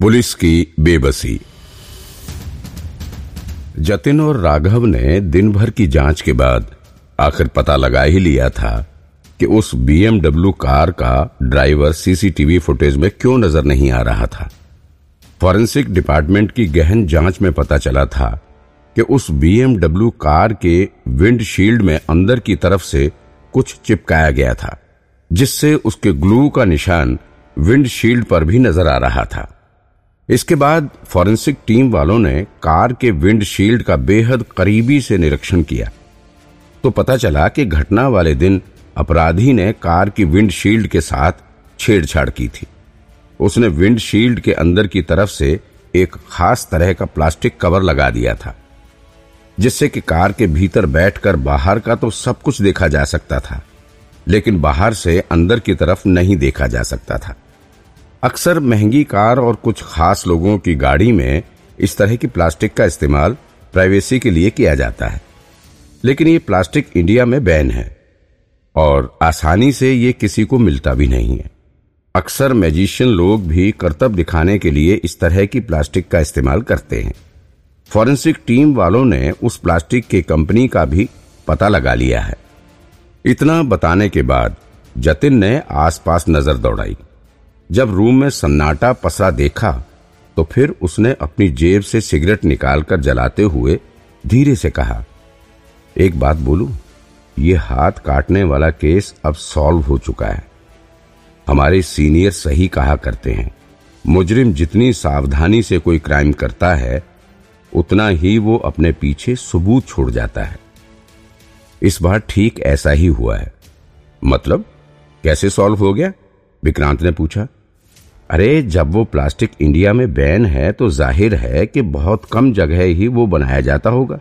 Police की बेबसी। जतिन और राघव ने दिन भर की जाँच के बाद आखिर पता लगा ही लिया था कि उस बीएमडब्ल्यू कार का ड्राइवर सीसीटीवी फुटेज में क्यों नज़र नहीं आ रहा था। फॉरेंसिक डिपार्टमेंट की गहन जाँच में पता चला था कि उस बीएमडब्ल्यू कार के विंडशील्ड में अंदर की तरफ़ से कुछ चिपकाया गया था, जिससे उसके ग्लू का निशान विंडशील्ड पर भी नज़र आ रहा था। इसके बाद फॉरेंसिक टीम वालों ने कार के विंडशील्ड का बेहद करीबी से निरीक्षण किया। तो पता चला कि घटना वाले दिन अपराधी ने कार की विंडशील्ड के साथ छेड़छाड़ की थी। उसने विंडशील्ड के अंदर की तरफ़ से एक खास तरह का प्लास्टिक कवर लगा दिया था, जिससे कि कार के भीतर बैठकर बाहर का तो सब कुछ देखा जा सकता था, लेकिन बाहर से अंदर की तरफ़ नहीं देखा जा सकता था। अक्सर महँगी कार और कुछ खास लोगों की गाड़ी में इस तरह की प्लास्टिक का इस्तेमाल प्राइवेसी के लिए किया जाता है। लेकिन ये प्लास्टिक इंडिया में बैन है और आसानी से ये किसी को मिलता भी नहीं है। अक्सर मैजिशियन लोग भी कर्तव्य दिखाने के लिए इस तरह की प्लास्टिक का इस्तेमाल करते हैं। फॉरेंसिक टीम वालों ने उस प्लास्टिक के कंपनी का भी पता लगा लिया है। इतना बताने के बाद जतिन ने आसपास नज़र दौड़ाई। जब रूम में सन्नाटा पसरा देखा तो फिर उसने अपनी जेब से सिगरेट निकालकर जलाते हुए धीरे से कहा, एक बात बोलू, ये हाथ काटने वाला केस अब सॉल्व हो चुका है। हमारे सीनियर सही कहा करते हैं। मुजरिम जितनी सावधानी से कोई क्राइम करता है, उतना ही वो अपने पीछे सबूत छोड़ जाता है। इस बार ठीक ऐसा ही हुआ है। मतलब कैसे सॉल्व हो गया? विक्रांत ने पूछा। अरे, जब वो प्लास्टिक इंडिया में बैन है तो ज़ाहिर है कि बहुत कम जगह ही वो बनाया जाता होगा।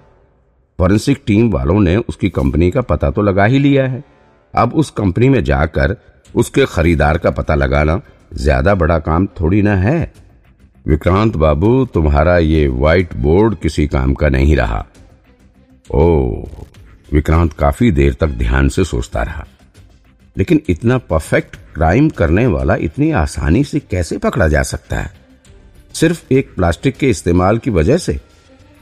फॉरेंसिक टीम वालों ने उसकी कंपनी का पता तो लगा ही लिया है। अब उस कंपनी में जाकर उसके खरीदार का पता लगाना ज़्यादा बड़ा काम थोड़ी ना है। विक्रांत बाबू, तुम्हारा ये व्हाइट बोर्ड किसी काम का नहीं रहा। ओ विक्रांत काफ़ी देर तक ध्यान से सोचता रहा। लेकिन इतना परफेक्ट क्राइम करने वाला इतनी आसानी से कैसे पकड़ा जा सकता है? सिर्फ़ एक प्लास्टिक के इस्तेमाल की वजह से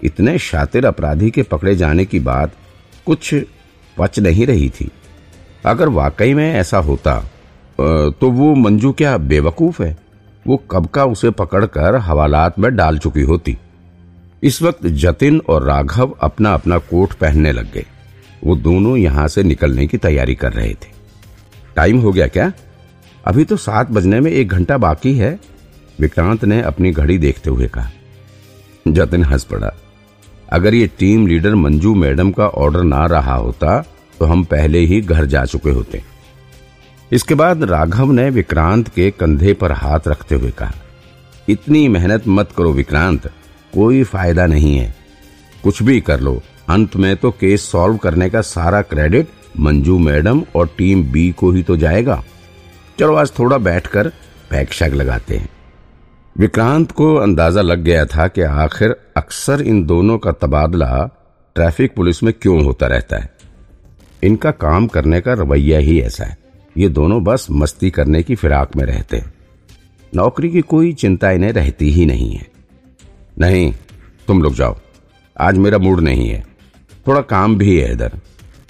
इतने शातिर अपराधी के पकड़े जाने की बात कुछ पच नहीं रही थी। अगर वाकई में ऐसा होता तो वो मंजू क्या बेवकूफ़ है? वो कब का उसे पकड़कर हवालात में डाल चुकी होती? इस वक्त जतिन और राघव अपना अपना कोट पहनने लग गए। वो दोनों यहाँ से निकलने की तैयारी कर रहे थे। टाइम हो गया क्या? अभी तो सात बजने में एक घंटा बाकी है, विक्रांत ने अपनी घड़ी देखते हुए कहा। जतिन हंस पड़ा। अगर ये टीम लीडर मंजू मैडम का ऑर्डर ना रहा होता तो हम पहले ही घर जा चुके होते। इसके बाद राघव ने विक्रांत के कंधे पर हाथ रखते हुए कहा, इतनी मेहनत मत करो विक्रांत, कोई फ़ायदा नहीं है। कुछ भी कर लो, अंत में तो केस सॉल्व करने का सारा क्रेडिट मंजू मैडम और टीम बी को ही तो जाएगा। चलो आज थोड़ा बैठकर पैक शैक लगाते हैं। विक्रांत को अंदाज़ा लग गया था कि आखिर अक्सर इन दोनों का तबादला ट्रैफ़िक पुलिस में क्यों होता रहता है। इनका काम करने का रवैया ही ऐसा है। ये दोनों बस मस्ती करने की फिराक में रहते हैं। नौकरी की कोई चिंता इन्हें रहती ही नहीं है। नहीं, तुम लोग जाओ। आज मेरा मूड नहीं है। थोड़ा काम भी है इधर।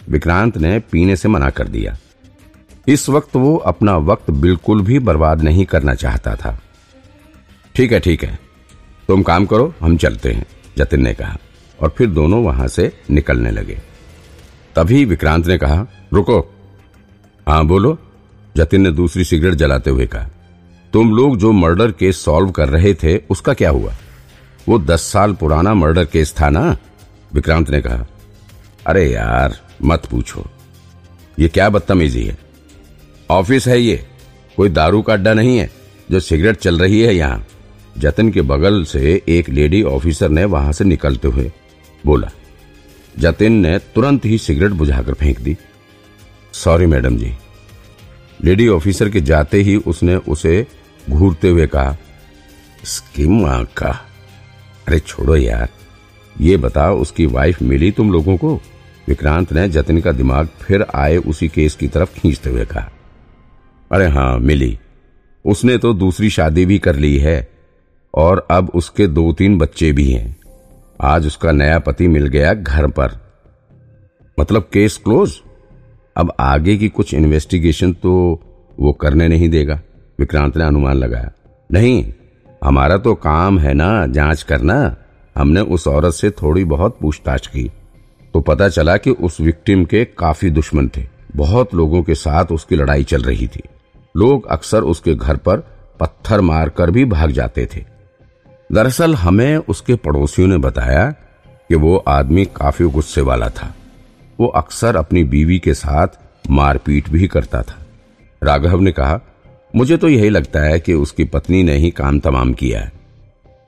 विक्रांत ने पीने से मना कर दिया। इस वक्त वो अपना वक्त बिल्कुल भी बर्बाद नहीं करना चाहता था। ठीक है ठीक है। तुम काम करो, हम चलते हैं, जतिन ने कहा, और फिर दोनों वहाँ से निकलने लगे। तभी विक्रांत ने कहा, रुको। हाँ बोलो। जतिन ने दूसरी सिगरेट जलाते हुए कहा, तुम लोग जो मर्डर केस सॉल्व कर रहे थे, उसका क्या हुआ? वो दस साल पुराना मर्डर केस था ना? विक्रांत ने कहा, अरे यार मत पूछो। ये क्या बदतमीजी है? ऑफ़िस है ये। कोई दारू का अड्डा नहीं है, जो सिगरेट चल रही है यहाँ। जतिन के बगल से एक लेडी ऑफिसर ने वहाँ से निकलते हुए बोला, जतिन ने तुरंत ही सिगरेट बुझाकर फेंक दी। Sorry madam ji. Lady officer के जाते ही उसने उसे घूरते हुए कहा, स्किम का अरे छोड़ो यार। ये बता उसकी वाइफ मिली तुम लोगों को? विक्रांत ने जतिन का दिमाग फिर आए उसी केस की तरफ़ खींचते हुए कहा, अरे हाँ मिली। उसने तो दूसरी शादी भी कर ली है और अब उसके दो तीन बच्चे भी हैं। आज उसका नया पति मिल गया घर पर। मतलब केस क्लोज? अब आगे की कुछ इन्वेस्टिगेशन तो वो करने नहीं देगा, विक्रांत ने अनुमान लगाया। नहीं, हमारा तो काम है ना, जाँच करना। हमने उस औरत से थोड़ी बहुत पूछताछ की। तो पता चला कि उस विक्टिम के काफ़ी दुश्मन थे। बहुत लोगों के साथ उसकी लड़ाई चल रही थी। लोग अक्सर उसके घर पर पत्थर मारकर भी भाग जाते थे। दरअसल हमें उसके पड़ोसियों ने बताया कि वो आदमी काफ़ी गुस्से वाला था। वो अक्सर अपनी बीवी के साथ मारपीट भी करता था। राघव ने कहा, मुझे तो यही लगता है कि उसकी पत्नी ने ही काम तमाम किया है।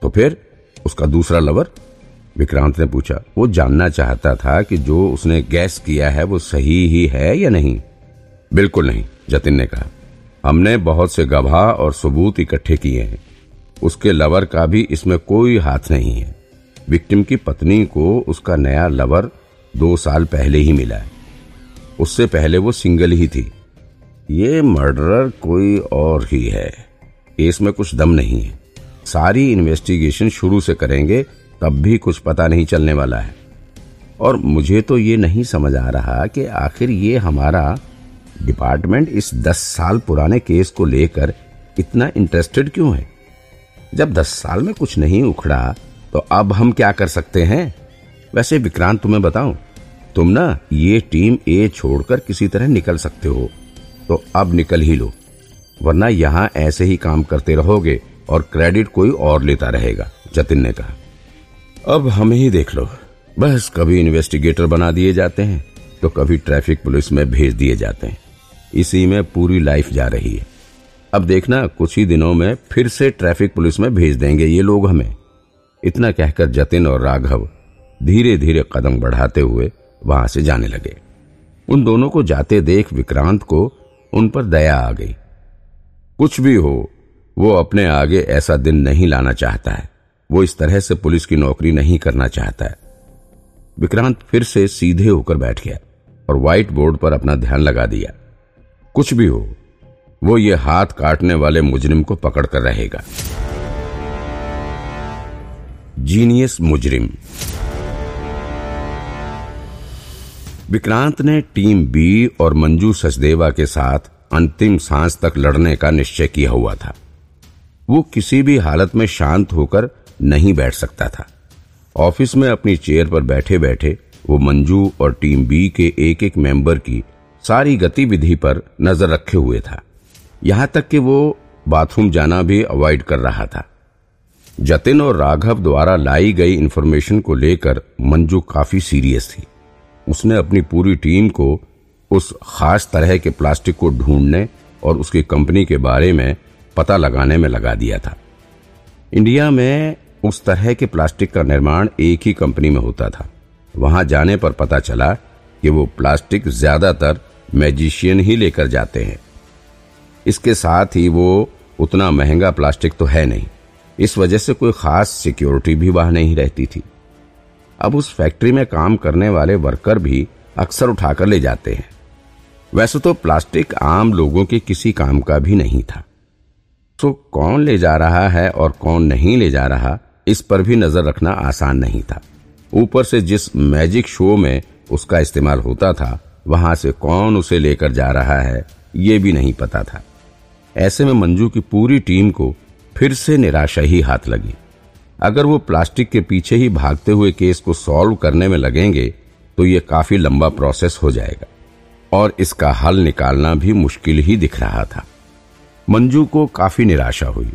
तो फिर उसका दूसरा लवर? विक्रांत ने पूछा, वो जानना चाहता था कि जो उसने गैस किया है, वो सही ही है या नहीं? बिल्कुल नहीं, जतिन ने कहा। हमने बहुत से गवाह और सबूत इकट्ठे किए हैं। उसके लवर का भी इसमें कोई हाथ नहीं है। विक्टिम की पत्नी को उसका नया लवर दो साल पहले ही मिला है। उससे पहले वो सिंगल ही थी। ये मर्डरर कोई और ही है। केस में कुछ दम नहीं है। सारी इन्वेस्टिगेशन शुरू से करेंगे तब भी कुछ पता नहीं चलने वाला है। और मुझे तो ये नहीं समझ आ रहा कि आखिर ये हमारा डिपार्टमेंट इस दस साल पुराने केस को लेकर इतना इंटरेस्टेड क्यों है? जब दस साल में कुछ नहीं उखड़ा तो अब हम क्या कर सकते हैं? वैसे विक्रांत, तुम्हें बताऊँ, तुम ना ये टीम ए छोड़कर किसी तरह निकल सकते हो तो अब निकल ही लो, वरना यहाँ ऐसे ही काम करते रहोगे और क्रेडिट कोई और लेता रहेगा, जतिन ने कहा। अब हमें ही देख लो। बस कभी इन्वेस्टिगेटर बना दिए जाते हैं तो कभी ट्रैफ़िक पुलिस में भेज दिए जाते हैं। इसी में पूरी लाइफ जा रही है। अब देखना, कुछ ही दिनों में फिर से ट्रैफ़िक पुलिस में भेज देंगे ये लोग हमें। इतना कहकर जतिन और राघव धीरे धीरे कदम बढ़ाते हुए वहाँ से जाने लगे। उन दोनों को जाते देख विक्रांत को उन पर दया आ गई। कुछ भी हो, वो अपने आगे ऐसा दिन नहीं लाना चाहता है। वो इस तरह से पुलिस की नौकरी नहीं करना चाहता विक्रांत फिर से सीधे होकर बैठ गया और व्हाइट बोर्ड पर अपना ध्यान लगा दिया। कुछ भी हो, वो ये हाथ काटने वाले मुजरिम को पकड़कर रहेगा। जीनियस मुजरिम। विक्रांत ने टीम बी और मंजू सचदेवा के साथ अंतिम सांस तक लड़ने का निश्चय किया हुआ था। वो किसी भी हालत में शांत होकर नहीं बैठ सकता था। ऑफ़िस में अपनी चेयर पर बैठे बैठे वो मंजू और टीम बी के एक एक मेंबर की सारी गतिविधि पर नज़र रखे हुए था। यहाँ तक कि वो बाथरूम जाना भी अवॉइड कर रहा था। जतिन और राघव द्वारा लाई गई इंफॉर्मेशन को लेकर मंजू काफ़ी सीरियस थी। उसने अपनी पूरी टीम को उस खास तरह के प्लास्टिक को ढूँढने और उसकी कंपनी के बारे में पता लगाने में लगा दिया था। इंडिया में उस तरह के प्लास्टिक का निर्माण एक ही कंपनी में होता था। वहाँ जाने पर पता चला कि वो प्लास्टिक ज़्यादातर मैजिशियन ही लेकर जाते हैं। इसके साथ ही वो उतना महँगा प्लास्टिक तो है नहीं। इस वजह से कोई खास सिक्योरिटी भी वहाँ नहीं रहती थी। अब उस फैक्ट्री में काम करने वाले वर्कर भी अक्सर उठाकर ले जाते हैं। वैसे तो प्लास्टिक आम लोगों के किसी काम का भी नहीं था। तो कौन ले जा रहा है और कौन नहीं ले जा रहा इस पर भी नज़र रखना आसान नहीं था। ऊपर से जिस मैजिक शो में उसका इस्तेमाल होता था, वहाँ से कौन उसे लेकर जा रहा है, ये भी नहीं पता था। ऐसे में मंजू की पूरी टीम को फिर से निराशा ही हाथ लगी। अगर वो प्लास्टिक के पीछे ही भागते हुए केस को सॉल्व करने में लगेंगे तो ये काफ़ी लंबा प्रोसेस हो जाएगा और इसका हल निकालना भी मुश्किल ही दिख रहा था। मंजू को काफ़ी निराशा हुई।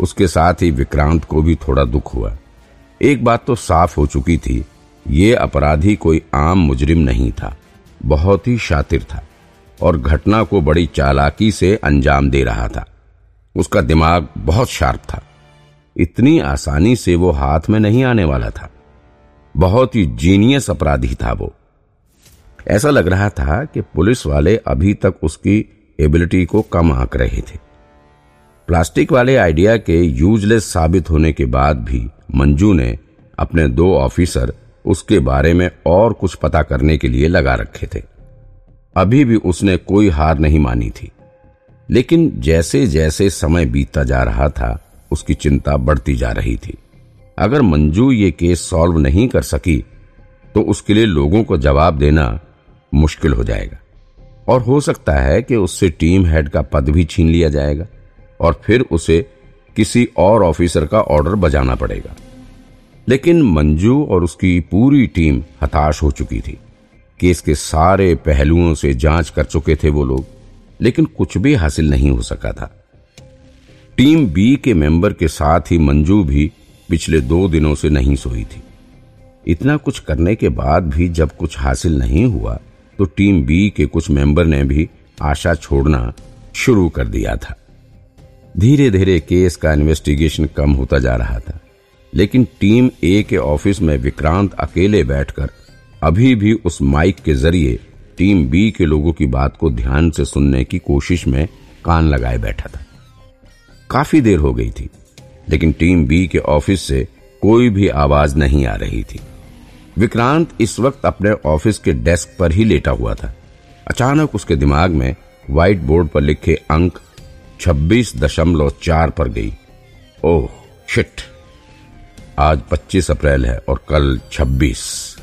उसके साथ ही विक्रांत को भी थोड़ा दुख हुआ। एक बात तो साफ़ हो चुकी थी, ये अपराधी कोई आम मुजरिम नहीं था, बहुत ही शातिर था और घटना को बड़ी चालाकी से अंजाम दे रहा था। उसका दिमाग बहुत शार्प था। इतनी आसानी से वो हाथ में नहीं आने वाला था। बहुत ही जीनियस अपराधी था वो। ऐसा लग रहा था कि पुलिस वाले अभी तक उसकी एबिलिटी को कम आंक रहे थे। प्लास्टिक वाले आइडिया के यूजलेस साबित होने के बाद भी मंजू ने अपने दो ऑफिसर उसके बारे में और कुछ पता करने के लिए लगा रखे थे। अभी भी उसने कोई हार नहीं मानी थी। लेकिन जैसे जैसे समय बीतता जा रहा था, उसकी चिंता बढ़ती जा रही थी। अगर मंजू ये केस सॉल्व नहीं कर सकी तो उसके लिए लोगों को जवाब देना मुश्किल हो जाएगा। और हो सकता है कि उससे टीम हेड का पद भी छीन लिया जाएगा। और फिर उसे किसी और ऑफिसर का ऑर्डर बजाना पड़ेगा। लेकिन मंजू और उसकी पूरी टीम हताश हो चुकी थी केस के सारे पहलुओं से जाँच कर चुके थे वो लोग, लेकिन कुछ भी हासिल नहीं हो सका था। टीम बी के मेंबर के साथ ही मंजू भी पिछले दो दिनों से नहीं सोई थी। इतना कुछ करने के बाद भी जब कुछ हासिल नहीं हुआ तो टीम बी के कुछ मेंबर ने भी आशा छोड़ना शुरू कर दिया था। धीरे धीरे केस का इन्वेस्टिगेशन कम होता जा रहा था। लेकिन टीम ए के ऑफ़िस में विक्रांत अकेले बैठकर अभी भी उस माइक के ज़रिए टीम बी के लोगों की बात को ध्यान से सुनने की कोशिश में कान लगाए बैठा था। काफ़ी देर हो गई थी, लेकिन टीम बी के ऑफ़िस से कोई भी आवाज़ नहीं आ रही थी। विक्रांत इस वक्त अपने ऑफ़िस के डेस्क पर ही लेटा हुआ था। अचानक उसके दिमाग में व्हाइट बोर्ड पर लिखे अंक छब्बीस दशमलव चार पर गई। ओह शिट आज 25 अप्रैल है और कल 26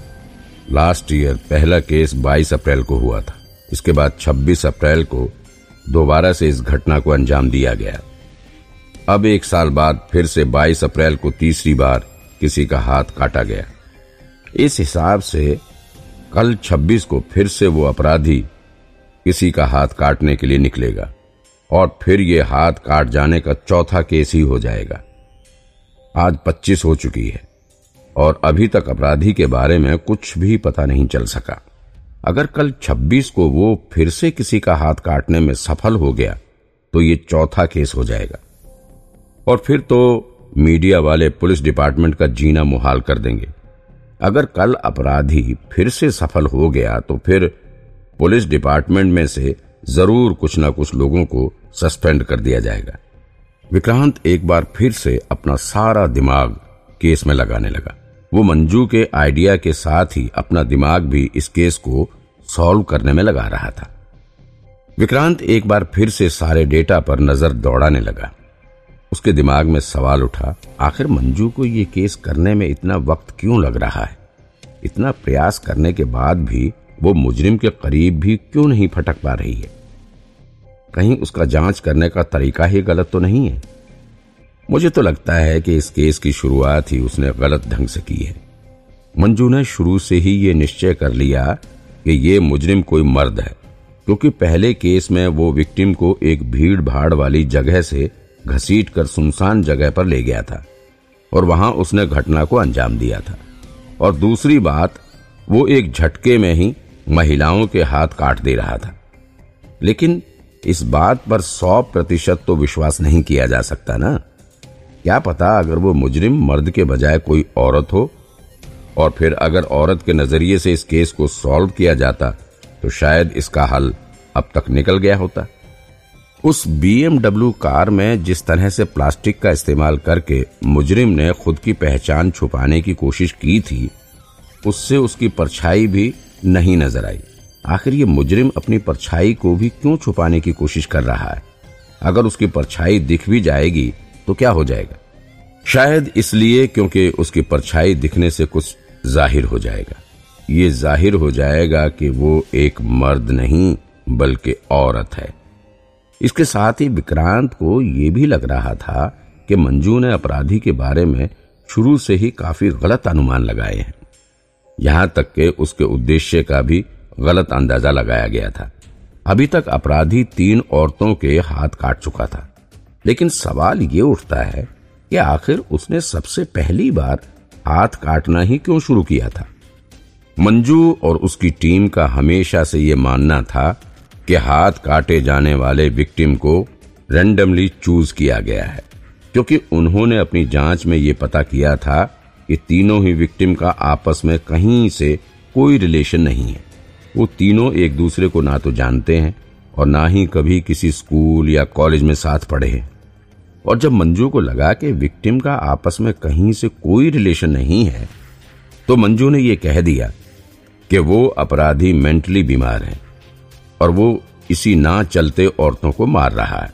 लास्ट ईयर पहला केस 22 अप्रैल को हुआ था। इसके बाद 26 अप्रैल को दोबारा से इस घटना को अंजाम दिया गया। अब एक साल बाद फिर से 22 अप्रैल को तीसरी बार किसी का हाथ काटा गया। इस हिसाब से कल 26 को फिर से वो अपराधी किसी का हाथ काटने के लिए निकलेगा। और फिर ये हाथ काट जाने का चौथा केस ही हो जाएगा। आज 25 हो चुकी है और अभी तक अपराधी के बारे में कुछ भी पता नहीं चल सका। अगर कल 26 को वो फिर से किसी का हाथ काटने में सफल हो गया तो ये चौथा केस हो जाएगा। और फिर तो मीडिया वाले पुलिस डिपार्टमेंट का जीना मुहाल कर देंगे। अगर कल अपराधी फिर से सफल हो गया तो फिर पुलिस डिपार्टमेंट में से ज़रूर कुछ ना कुछ लोगों को सस्पेंड कर दिया जाएगा। विक्रांत एक बार फिर से अपना सारा दिमाग केस में लगाने लगा। वो मंजू के आइडिया के साथ ही अपना दिमाग भी इस केस को सॉल्व करने में लगा रहा था। विक्रांत एक बार फिर से सारे डेटा पर नज़र दौड़ाने लगा। उसके दिमाग में सवाल उठा, आखिर मंजू को ये केस करने में इतना वक्त क्यों लग रहा है? इतना प्रयास करने के बाद भी वो मुजरिम के करीब भी क्यों नहीं फटक पा रही है? कहीं उसका जाँच करने का तरीका ही गलत तो नहीं है। मुझे तो लगता है कि इस केस की शुरुआत ही उसने गलत ढंग से की है। मंजू ने शुरू से ही ये निश्चय कर लिया कि ये मुजरिम कोई मर्द है, क्योंकि पहले केस में वो विक्टिम को एक भीड़ भाड़ वाली जगह से घसीट कर सुनसान जगह पर ले गया था और वहाँ उसने घटना को अंजाम दिया था। और दूसरी बात, वो एक झटके में ही महिलाओं के हाथ काट दे रहा था। लेकिन इस बात पर सौ प्रतिशत तो विश्वास नहीं किया जा सकता ना। क्या पता अगर वो मुजरिम मर्द के बजाय कोई औरत हो, और फिर अगर औरत के नज़रिए से इस केस को सॉल्व किया जाता तो शायद इसका हल अब तक निकल गया होता। उस बीएमडब्ल्यू कार में जिस तरह से प्लास्टिक का इस्तेमाल करके मुजरिम ने खुद की पहचान छुपाने की कोशिश की थी, उससे उसकी परछाई भी नहीं नज़र आई। आखिर ये मुजरिम अपनी परछाई को भी क्यों छुपाने की कोशिश कर रहा है? अगर उसकी परछाई दिख भी जाएगी तो क्या हो जाएगा? शायद इसलिए क्योंकि उसकी परछाई दिखने से कुछ ज़ाहिर हो जाएगा। ये ज़ाहिर हो जाएगा कि वो एक मर्द नहीं, बल्कि औरत है। इसके साथ ही विक्रांत को यह भी लग रहा था कि मंजू ने अपराधी के बारे में शुरू से ही काफ़ी गलत अनुमान लगाए हैं। यहाँ तक कि उसके उद्देश्य का भी गलत अंदाज़ा लगाया गया था। अभी तक अपराधी तीन औरतों के हाथ काट चुका था। लेकिन सवाल ये उठता है कि आखिर उसने सबसे पहली बार हाथ काटना ही क्यों शुरू किया था? मंजू और उसकी टीम का हमेशा से ये मानना था कि हाथ काटे जाने वाले विक्टिम को रैंडमली चूज़ किया गया है, क्योंकि उन्होंने अपनी जाँच में ये पता किया था कि तीनों ही विक्टिम का आपस में कहीं से कोई रिलेशन नहीं है। वो तीनों एक दूसरे को ना तो जानते हैं और ना ही कभी किसी स्कूल या कॉलेज में साथ पढ़े हैं। और जब मंजू को लगा कि विक्टिम का आपस में कहीं से कोई रिलेशन नहीं है तो मंजू ने यह कह दिया कि वो अपराधी मेंटली बीमार है और वो इसी ना चलते औरतों को मार रहा है।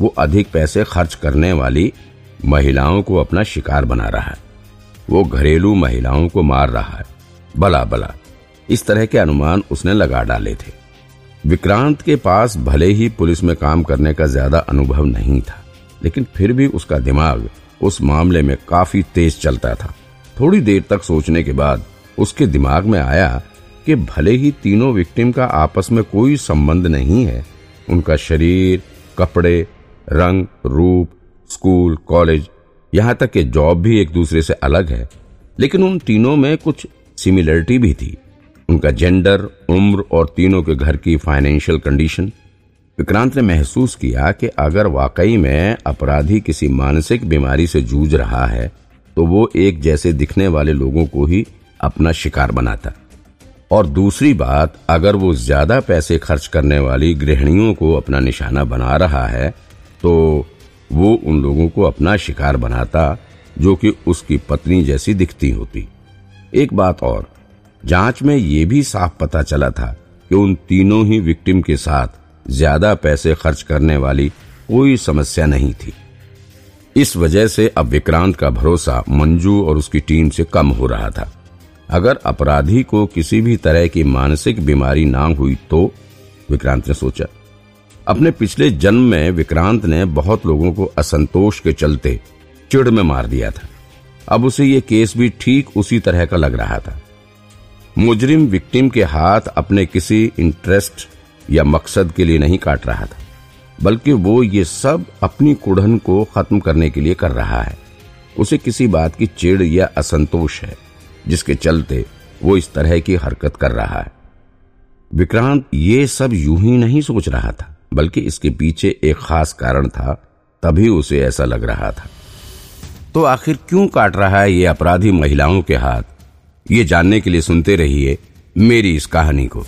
वो अधिक पैसे खर्च करने वाली महिलाओं को अपना शिकार बना रहा है। वो घरेलू महिलाओं को मार रहा है। बला बला इस तरह के अनुमान उसने लगा डाले थे। विक्रांत के पास भले ही पुलिस में काम करने का ज़्यादा अनुभव नहीं था, लेकिन फिर भी उसका दिमाग उस मामले में काफ़ी तेज चलता था। थोड़ी देर तक सोचने के बाद उसके दिमाग में आया कि भले ही तीनों विक्टिम का आपस में कोई संबंध नहीं है, उनका शरीर, कपड़े, रंग, रूप, स्कूल, कॉलेज, यहाँ तक कि जॉब भी एक दूसरे से अलग है, लेकिन उन तीनों में कुछ सिमिलरिटी भी थी। उनका जेंडर, उम्र और तीनों के घर की फाइनेंशियल कंडीशन। विक्रांत ने महसूस किया कि अगर वाकई में अपराधी किसी मानसिक बीमारी से जूझ रहा है तो वो एक जैसे दिखने वाले लोगों को ही अपना शिकार बनाता। और दूसरी बात, अगर वो ज़्यादा पैसे खर्च करने वाली गृहिणियों को अपना निशाना बना रहा है तो वो उन लोगों को अपना शिकार बनाता, जो कि उसकी पत्नी जैसी दिखती होती। एक बात और जाँच में ये भी साफ़ पता चला था कि उन तीनों ही विक्टिम के साथ ज़्यादा पैसे खर्च करने वाली कोई समस्या नहीं थी। इस वजह से अब विक्रांत का भरोसा मंजू और उसकी टीम से कम हो रहा था। अगर अपराधी को किसी भी तरह की मानसिक बीमारी ना हुई तो विक्रांत ने सोचा। अपने पिछले जन्म में विक्रांत ने बहुत लोगों को असंतोष के चलते चिड़ में मार दिया था। अब उसे ये केस भी ठीक उसी तरह का लग रहा था। मुजरिम विक्टिम के हाथ अपने किसी इंटरेस्ट या मकसद के लिए नहीं काट रहा था, बल्कि वो ये सब अपनी कुड़न को खत्म करने के लिए कर रहा है। उसे किसी बात की चिड़ या असंतोष है, जिसके चलते वो इस तरह की हरकत कर रहा है। विक्रांत ये सब यूँ ही नहीं सोच रहा था, बल्कि इसके पीछे एक खास कारण था, तभी उसे ऐसा लग रहा था। तो आखिर क्यों काट रहा है ये अपराधी महिलाओं के हाथ? ये जानने के लिए सुनते रहिए मेरी इस कहानी को।